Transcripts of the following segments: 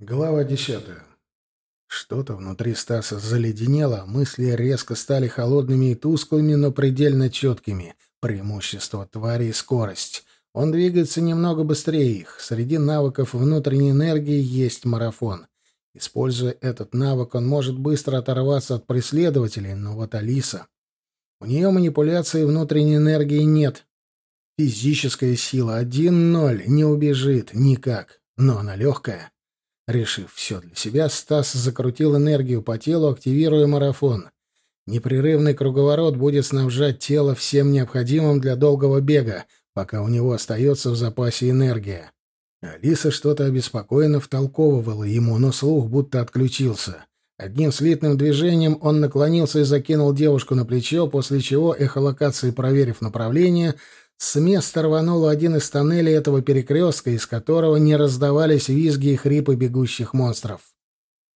Глава десятая. Что-то внутри Стаса заледенело, мысли резко стали холодными и тусклыми, но предельно четкими. Преимущество твари и скорость. Он двигается немного быстрее их. Среди навыков внутренней энергии есть марафон. Используя этот навык, он может быстро оторваться от преследователей, но вот Алиса... У нее манипуляции внутренней энергии нет. Физическая сила 1-0, не убежит никак, но она легкая. Решив все для себя, Стас закрутил энергию по телу, активируя марафон. Непрерывный круговорот будет снабжать тело всем необходимым для долгого бега, пока у него остается в запасе энергия. Алиса что-то обеспокоенно втолковывала ему, но слух будто отключился. Одним слитным движением он наклонился и закинул девушку на плечо, после чего, эхолокацией проверив направление, с места рванул один из тоннелей этого перекрестка, из которого не раздавались визги и хрипы бегущих монстров.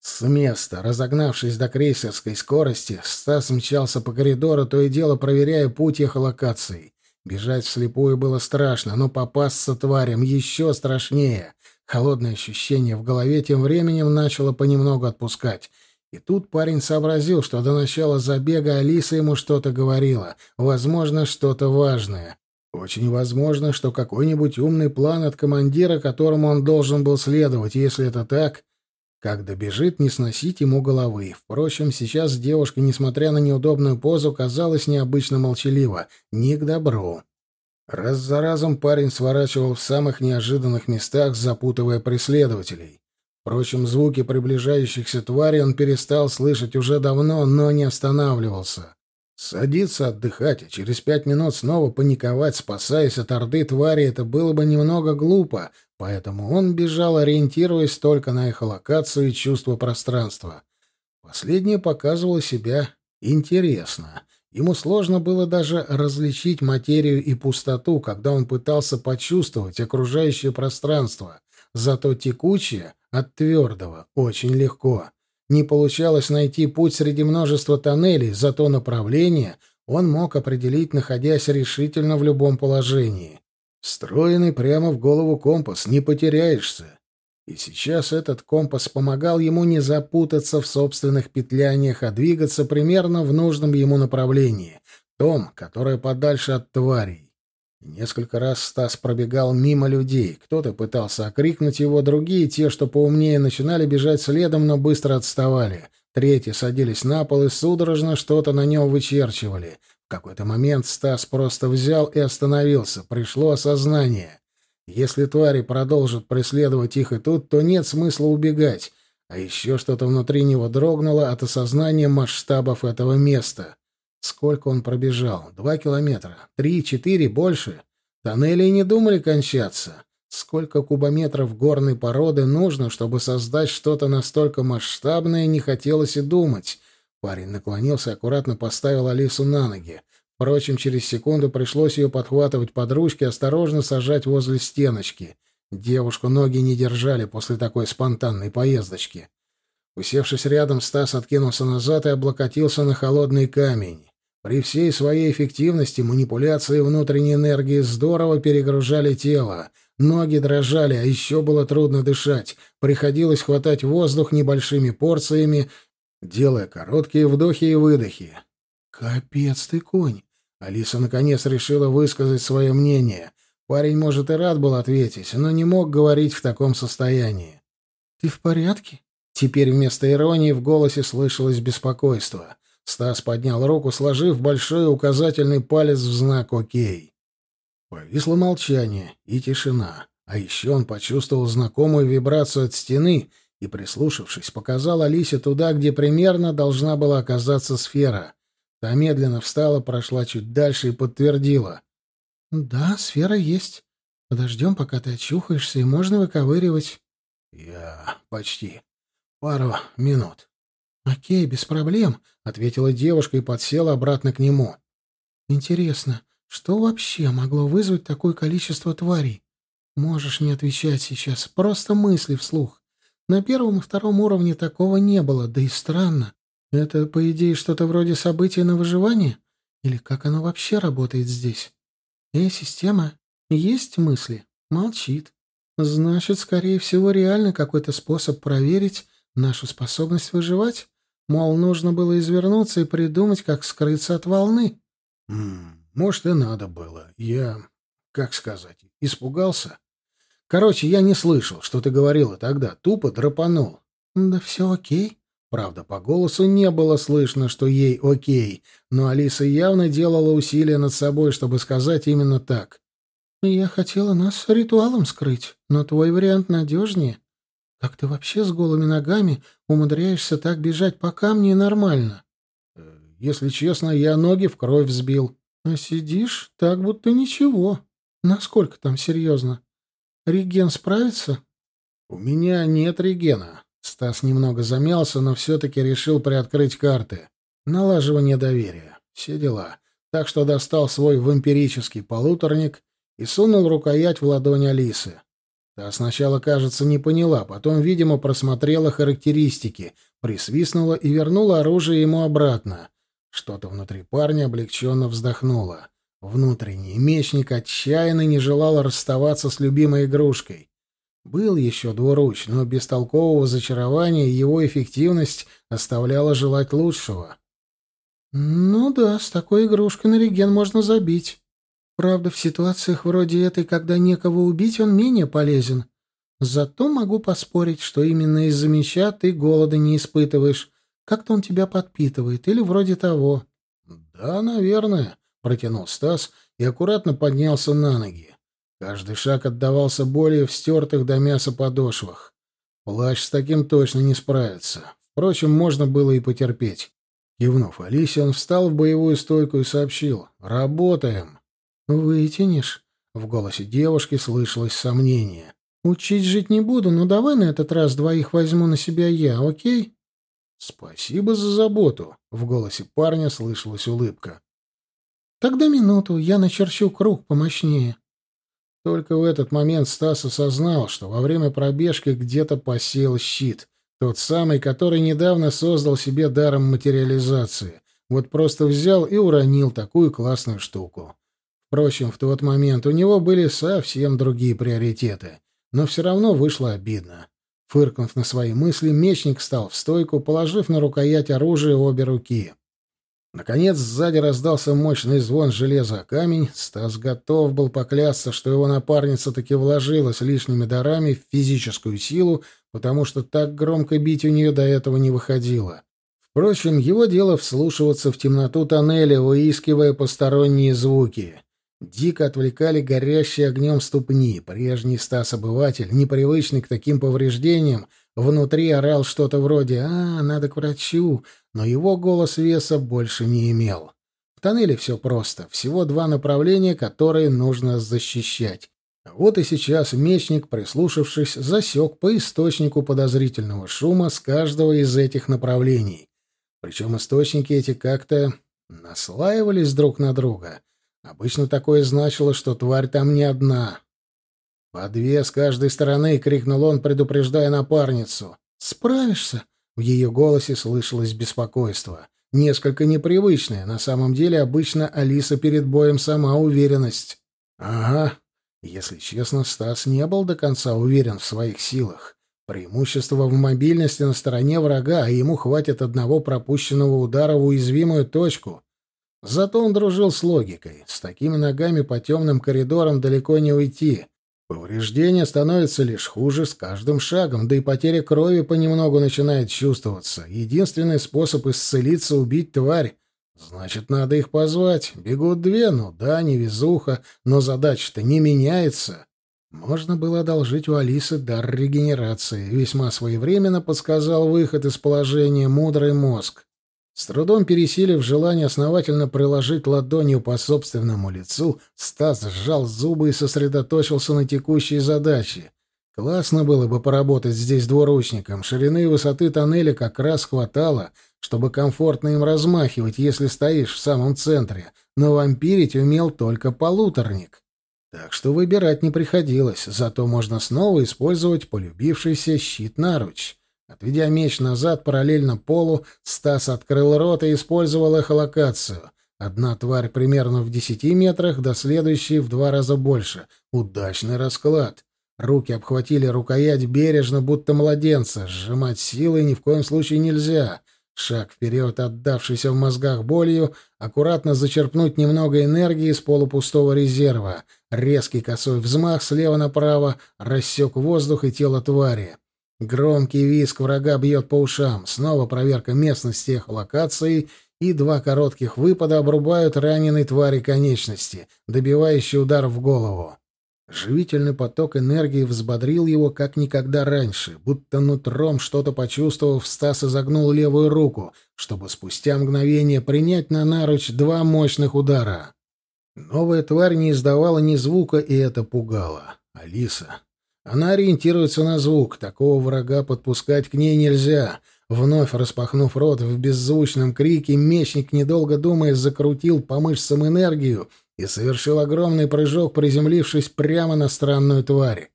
С места, разогнавшись до крейсерской скорости, Стас мчался по коридору, то и дело проверяя путь эхолокации. Бежать вслепую было страшно, но попасться тварям еще страшнее. Холодное ощущение в голове тем временем начало понемногу отпускать. И тут парень сообразил, что до начала забега Алиса ему что-то говорила, возможно, что-то важное. Очень возможно, что какой-нибудь умный план от командира, которому он должен был следовать. Если это так, как добежит, не сносить ему головы. Впрочем, сейчас девушка, несмотря на неудобную позу, казалась необычно молчалива. Не к добру. Раз за разом парень сворачивал в самых неожиданных местах, запутывая преследователей. Впрочем, звуки приближающихся тварей он перестал слышать уже давно, но не останавливался. Садиться отдыхать, а через пять минут снова паниковать, спасаясь от орды твари, это было бы немного глупо, поэтому он бежал, ориентируясь только на эхолокацию и чувство пространства. Последнее показывало себя интересно. Ему сложно было даже различить материю и пустоту, когда он пытался почувствовать окружающее пространство, зато текучее от твердого очень легко. Не получалось найти путь среди множества тоннелей, зато направление он мог определить, находясь решительно в любом положении. Встроенный прямо в голову компас, не потеряешься. И сейчас этот компас помогал ему не запутаться в собственных петляниях, а двигаться примерно в нужном ему направлении, том, которое подальше от тварей. Несколько раз Стас пробегал мимо людей. Кто-то пытался окрикнуть его, другие, те, что поумнее, начинали бежать следом, но быстро отставали. Третьи садились на пол и судорожно что-то на нем вычерчивали. В какой-то момент Стас просто взял и остановился. Пришло осознание. Если твари продолжат преследовать их и тут, то нет смысла убегать. А еще что-то внутри него дрогнуло от осознания масштабов этого места. Сколько он пробежал? Два километра? Три, четыре, больше? Тоннели не думали кончаться. Сколько кубометров горной породы нужно, чтобы создать что-то настолько масштабное, не хотелось и думать. Парень наклонился, аккуратно поставил Алису на ноги. Впрочем, через секунду пришлось ее подхватывать под ручки, осторожно сажать возле стеночки. Девушку ноги не держали после такой спонтанной поездочки. Усевшись рядом, Стас откинулся назад и облокотился на холодный камень. При всей своей эффективности манипуляции внутренней энергии здорово перегружали тело. Ноги дрожали, а еще было трудно дышать. Приходилось хватать воздух небольшими порциями, делая короткие вдохи и выдохи. «Капец ты, конь!» Алиса наконец решила высказать свое мнение. Парень, может, и рад был ответить, но не мог говорить в таком состоянии. «Ты в порядке?» Теперь вместо иронии в голосе слышалось беспокойство. Стас поднял руку, сложив большой указательный палец в знак «Окей». Повисло молчание и тишина. А еще он почувствовал знакомую вибрацию от стены и, прислушавшись, показал Алисе туда, где примерно должна была оказаться сфера. Та медленно встала, прошла чуть дальше и подтвердила. «Да, сфера есть. Подождем, пока ты очухаешься, и можно выковыривать». «Я... почти. Пару минут». «Окей, без проблем», — ответила девушка и подсела обратно к нему. «Интересно, что вообще могло вызвать такое количество тварей? Можешь не отвечать сейчас, просто мысли вслух. На первом и втором уровне такого не было, да и странно. Это, по идее, что-то вроде события на выживание? Или как оно вообще работает здесь? Эй, система, есть мысли? Молчит. Значит, скорее всего, реально какой-то способ проверить нашу способность выживать? Мол, нужно было извернуться и придумать, как скрыться от волны. может, и надо было. Я, как сказать, испугался. Короче, я не слышал, что ты говорила тогда. Тупо драпанул. Да все окей. Правда, по голосу не было слышно, что ей окей, но Алиса явно делала усилия над собой, чтобы сказать именно так. «Я хотела нас ритуалом скрыть, но твой вариант надежнее. Как ты вообще с голыми ногами умудряешься так бежать по камню и нормально?» «Э, «Если честно, я ноги в кровь взбил». «А сидишь так, будто ничего. Насколько там серьезно? Реген справится?» «У меня нет регена». Стас немного замялся, но все-таки решил приоткрыть карты. Налаживание доверия. Все дела. Так что достал свой вампирический полуторник и сунул рукоять в ладонь Алисы. Та сначала, кажется, не поняла, потом, видимо, просмотрела характеристики, присвистнула и вернула оружие ему обратно. Что-то внутри парня облегченно вздохнуло. Внутренний мечник отчаянно не желал расставаться с любимой игрушкой. Был еще двуруч, но без толкового зачарования его эффективность оставляла желать лучшего. «Ну да, с такой игрушкой на реген можно забить», Правда, в ситуациях вроде этой, когда некого убить, он менее полезен. Зато могу поспорить, что именно из-за меча ты голода не испытываешь. Как-то он тебя подпитывает, или вроде того. — Да, наверное, — протянул Стас и аккуратно поднялся на ноги. Каждый шаг отдавался более в стертых до мяса подошвах. Плащ с таким точно не справится. Впрочем, можно было и потерпеть. Кивнув Алисе, он встал в боевую стойку и сообщил «Работаем». «Вытянешь?» — в голосе девушки слышалось сомнение. «Учить жить не буду, но давай на этот раз двоих возьму на себя я, окей?» «Спасибо за заботу», — в голосе парня слышалась улыбка. «Тогда минуту, я начерчу круг помощнее». Только в этот момент Стас осознал, что во время пробежки где-то посел щит, тот самый, который недавно создал себе даром материализации. Вот просто взял и уронил такую классную штуку. Впрочем, в тот момент у него были совсем другие приоритеты, но все равно вышло обидно. Фыркнув на свои мысли, мечник встал в стойку, положив на рукоять оружия обе руки. Наконец сзади раздался мощный звон железа о камень. Стас готов был поклясться, что его напарница таки вложилась лишними дарами в физическую силу, потому что так громко бить у нее до этого не выходило. Впрочем, его дело вслушиваться в темноту тоннеля, выискивая посторонние звуки. Дико отвлекали горящие огнем ступни. Прежний Стас-обыватель, непривычный к таким повреждениям, внутри орал что-то вроде «А, надо к врачу», но его голос веса больше не имел. В тоннеле все просто. Всего два направления, которые нужно защищать. Вот и сейчас мечник, прислушавшись, засек по источнику подозрительного шума с каждого из этих направлений. Причем источники эти как-то наслаивались друг на друга. Обычно такое значило, что тварь там не одна. «По две с каждой стороны!» — крикнул он, предупреждая напарницу. «Справишься?» — в ее голосе слышалось беспокойство. Несколько непривычное. На самом деле, обычно Алиса перед боем сама уверенность. «Ага». Если честно, Стас не был до конца уверен в своих силах. Преимущество в мобильности на стороне врага, а ему хватит одного пропущенного удара в уязвимую точку. Зато он дружил с логикой. С такими ногами по темным коридорам далеко не уйти. Повреждения становятся лишь хуже с каждым шагом, да и потеря крови понемногу начинает чувствоваться. Единственный способ исцелиться — убить тварь. Значит, надо их позвать. Бегут две, ну да, не везуха, но задача-то не меняется. Можно было одолжить у Алисы дар регенерации. Весьма своевременно подсказал выход из положения мудрый мозг. С трудом пересилив желание основательно приложить ладонью по собственному лицу, Стас сжал зубы и сосредоточился на текущей задаче. Классно было бы поработать здесь двуручником. Ширины и высоты тоннеля как раз хватало, чтобы комфортно им размахивать, если стоишь в самом центре, но вампирить умел только полуторник. Так что выбирать не приходилось, зато можно снова использовать полюбившийся щит-наруч. Отведя меч назад параллельно полу, Стас открыл рот и использовал эхолокацию. Одна тварь примерно в десяти метрах, до следующей в два раза больше. Удачный расклад. Руки обхватили рукоять бережно, будто младенца. Сжимать силой ни в коем случае нельзя. Шаг вперед, отдавшийся в мозгах болью, аккуратно зачерпнуть немного энергии из полупустого резерва. Резкий косой взмах слева направо рассек воздух и тело твари. Громкий визг врага бьет по ушам. Снова проверка местности эхолокации, и два коротких выпада обрубают раненой твари конечности, добивающий удар в голову. Живительный поток энергии взбодрил его как никогда раньше, будто нутром что-то почувствовав, Стас изогнул левую руку, чтобы спустя мгновение принять на наруч два мощных удара. Новая тварь не издавала ни звука, и это пугало. Алиса. Она ориентируется на звук, такого врага подпускать к ней нельзя. Вновь распахнув рот в беззвучном крике, мечник, недолго думая, закрутил по мышцам энергию — и совершил огромный прыжок, приземлившись прямо на странную тварь.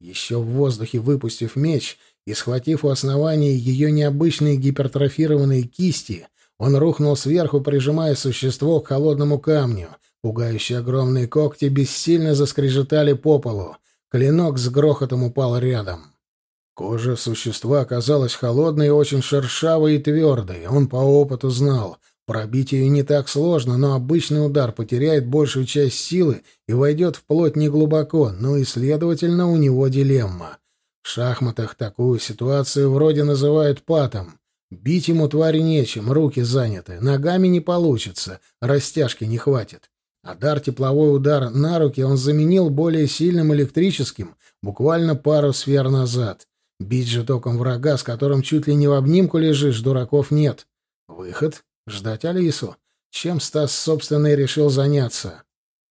Еще в воздухе выпустив меч и схватив у основания ее необычные гипертрофированные кисти, он рухнул сверху, прижимая существо к холодному камню. Пугающие огромные когти бессильно заскрежетали по полу. Клинок с грохотом упал рядом. Кожа существа оказалась холодной очень шершавой и твердой. Он по опыту знал, Пробить ее не так сложно, но обычный удар потеряет большую часть силы и войдет в плоть неглубоко, ну и, следовательно, у него дилемма. В шахматах такую ситуацию вроде называют патом. Бить ему твари нечем, руки заняты, ногами не получится, растяжки не хватит. А дар тепловой удар на руки он заменил более сильным электрическим, буквально пару сфер назад. Бить же током врага, с которым чуть ли не в обнимку лежишь, дураков нет. Выход Ждать Алису. Чем Стас, собственно, и решил заняться.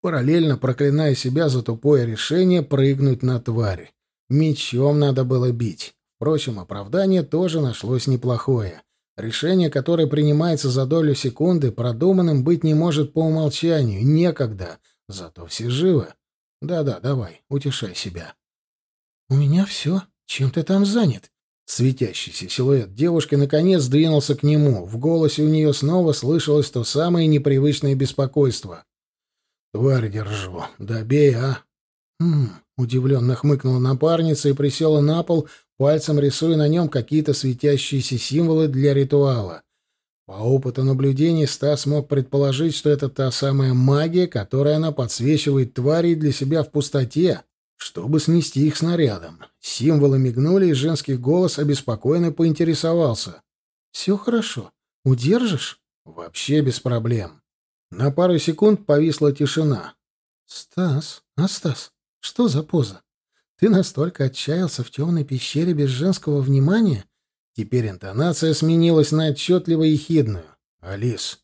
Параллельно проклиная себя за тупое решение прыгнуть на тварь. Мечом надо было бить. Впрочем, оправдание тоже нашлось неплохое. Решение, которое принимается за долю секунды, продуманным быть не может по умолчанию. Некогда. Зато все живы. Да-да, давай, утешай себя. «У меня все. Чем ты там занят?» Светящийся силуэт девушки наконец двинулся к нему. В голосе у нее снова слышалось то самое непривычное беспокойство. «Тварь держу. Добей, а?» «Хм...» — удивленно хмыкнула напарница и присела на пол, пальцем рисуя на нем какие-то светящиеся символы для ритуала. По опыту наблюдений Стас мог предположить, что это та самая магия, которой она подсвечивает тварей для себя в пустоте, чтобы снести их снарядом. Символы мигнули, и женский голос обеспокоенно поинтересовался. «Все хорошо. Удержишь?» «Вообще без проблем». На пару секунд повисла тишина. «Стас, а Стас, что за поза? Ты настолько отчаялся в темной пещере без женского внимания?» Теперь интонация сменилась на отчетливо ехидную. «Алис».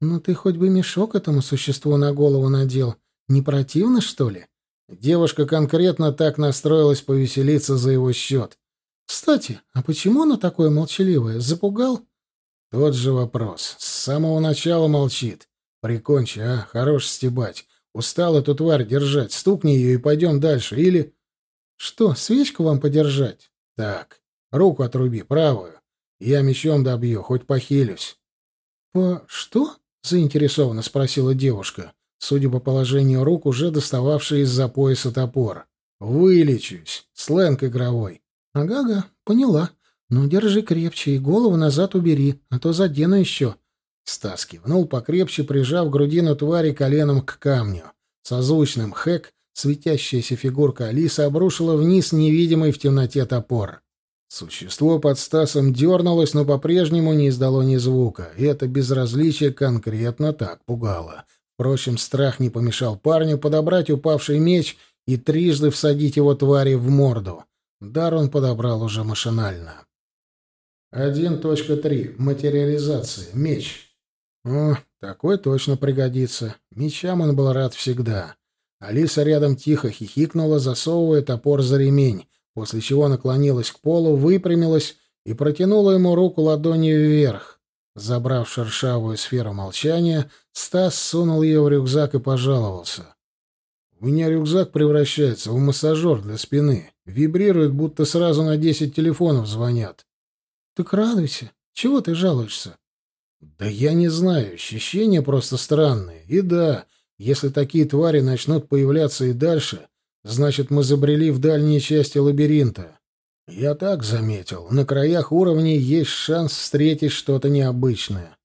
«Ну ты хоть бы мешок этому существу на голову надел. Не противно, что ли?» Девушка конкретно так настроилась повеселиться за его счет. «Кстати, а почему она такое молчаливое? Запугал?» Тот же вопрос. С самого начала молчит. Прикончи, а? Хорош стебать. Устал эту тварь держать. Стукни ее и пойдем дальше. Или... Что, свечку вам подержать? Так, руку отруби, правую. Я мечом добью, хоть похилюсь. «По что?» — заинтересованно спросила девушка судя по положению рук, уже достававший из-за пояса топор. «Вылечусь. Сленг игровой». «Ага-ага, поняла. Ну, держи крепче и голову назад убери, а то задену еще». Стас кивнул покрепче, прижав грудину твари коленом к камню. Созвучным хэк светящаяся фигурка Алисы обрушила вниз невидимый в темноте топор. Существо под Стасом дернулось, но по-прежнему не издало ни звука, и это безразличие конкретно так пугало. Впрочем, страх не помешал парню подобрать упавший меч и трижды всадить его твари в морду. Дар он подобрал уже машинально. 1.3. Материализация. Меч. О, такой точно пригодится. Мечам он был рад всегда. Алиса рядом тихо хихикнула, засовывая топор за ремень, после чего наклонилась к полу, выпрямилась и протянула ему руку ладонью вверх. Забрав шершавую сферу молчания, Стас сунул ее в рюкзак и пожаловался. «У меня рюкзак превращается в массажер для спины. Вибрирует, будто сразу на десять телефонов звонят». «Так радуйся. Чего ты жалуешься?» «Да я не знаю. Ощущения просто странные. И да, если такие твари начнут появляться и дальше, Значит, мы забрели в дальние части лабиринта. Я так заметил. На краях уровней есть шанс встретить что-то необычное.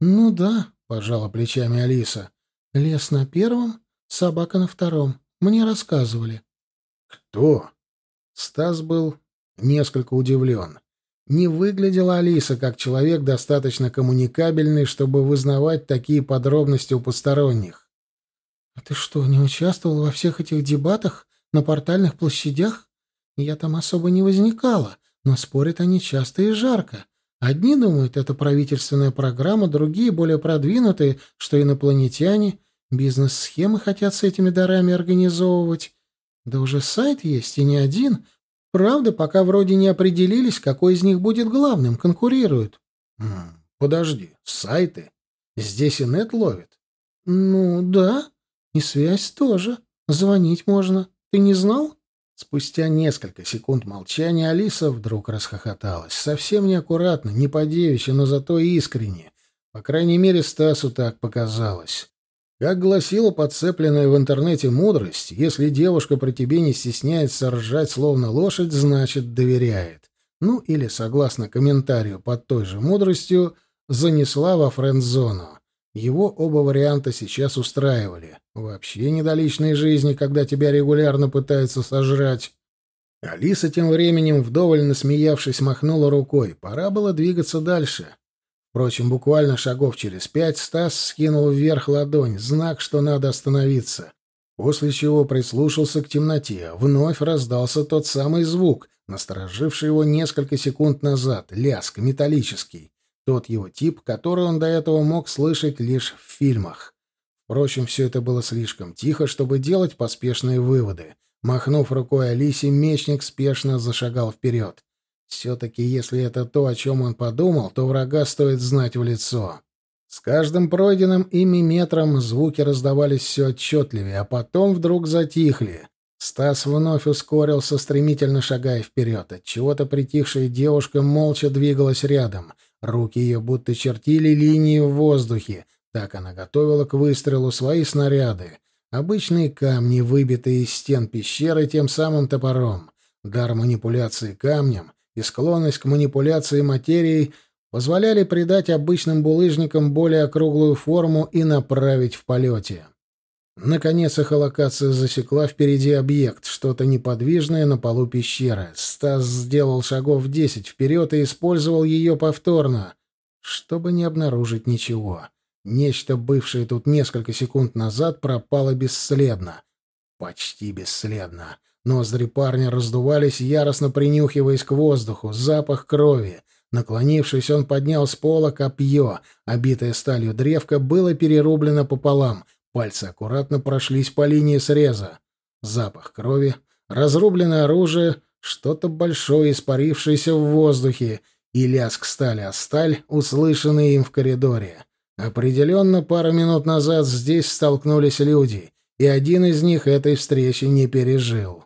Ну да, пожала плечами Алиса. Лес на первом, собака на втором. Мне рассказывали. Кто? Стас был несколько удивлен. Не выглядела Алиса как человек достаточно коммуникабельный, чтобы вызнавать такие подробности у посторонних. «А ты что, не участвовал во всех этих дебатах на портальных площадях? Я там особо не возникала, но спорят они часто и жарко. Одни думают, это правительственная программа, другие, более продвинутые, что инопланетяне, бизнес-схемы хотят с этими дарами организовывать. Да уже сайт есть, и не один. Правда, пока вроде не определились, какой из них будет главным, конкурируют. М подожди, сайты? Здесь и нет ловит? Ну, да. И связь тоже. Звонить можно. Ты не знал? Спустя несколько секунд молчания Алиса вдруг расхохоталась. Совсем неаккуратно, не по-девичьи, но зато искренне. По крайней мере, Стасу так показалось. Как гласила подцепленная в интернете мудрость, если девушка про тебе не стесняется ржать словно лошадь, значит, доверяет. Ну, или, согласно комментарию под той же мудростью, занесла во френд-зону. Его оба варианта сейчас устраивали. Вообще не до личной жизни, когда тебя регулярно пытаются сожрать. Алиса тем временем, вдоволь насмеявшись, махнула рукой. Пора было двигаться дальше. Впрочем, буквально шагов через пять Стас скинул вверх ладонь, знак, что надо остановиться. После чего прислушался к темноте. Вновь раздался тот самый звук, настороживший его несколько секунд назад, ляск металлический. Тот его тип, который он до этого мог слышать лишь в фильмах. Впрочем, все это было слишком тихо, чтобы делать поспешные выводы. Махнув рукой Алисе, мечник спешно зашагал вперед. Все-таки, если это то, о чем он подумал, то врага стоит знать в лицо. С каждым пройденным ими метром звуки раздавались все отчетливее, а потом вдруг затихли. Стас вновь ускорился, стремительно шагая вперед. От чего-то притихшая девушка молча двигалась рядом. Руки ее будто чертили линии в воздухе. Так она готовила к выстрелу свои снаряды. Обычные камни, выбитые из стен пещеры тем самым топором. Дар манипуляции камнем и склонность к манипуляции материей позволяли придать обычным булыжникам более округлую форму и направить в полете. Наконец эхолокация засекла впереди объект, что-то неподвижное на полу пещеры. Стас сделал шагов десять вперед и использовал ее повторно, чтобы не обнаружить ничего. Нечто, бывшее тут несколько секунд назад, пропало бесследно. Почти бесследно. Ноздри парня раздувались, яростно принюхиваясь к воздуху. Запах крови. Наклонившись, он поднял с пола копье. Обитое сталью древко было перерублено пополам. Пальцы аккуратно прошлись по линии среза. Запах крови, разрубленное оружие, что-то большое, испарившееся в воздухе, и лязг стали о сталь, услышанный им в коридоре. Определенно, пару минут назад здесь столкнулись люди, и один из них этой встречи не пережил.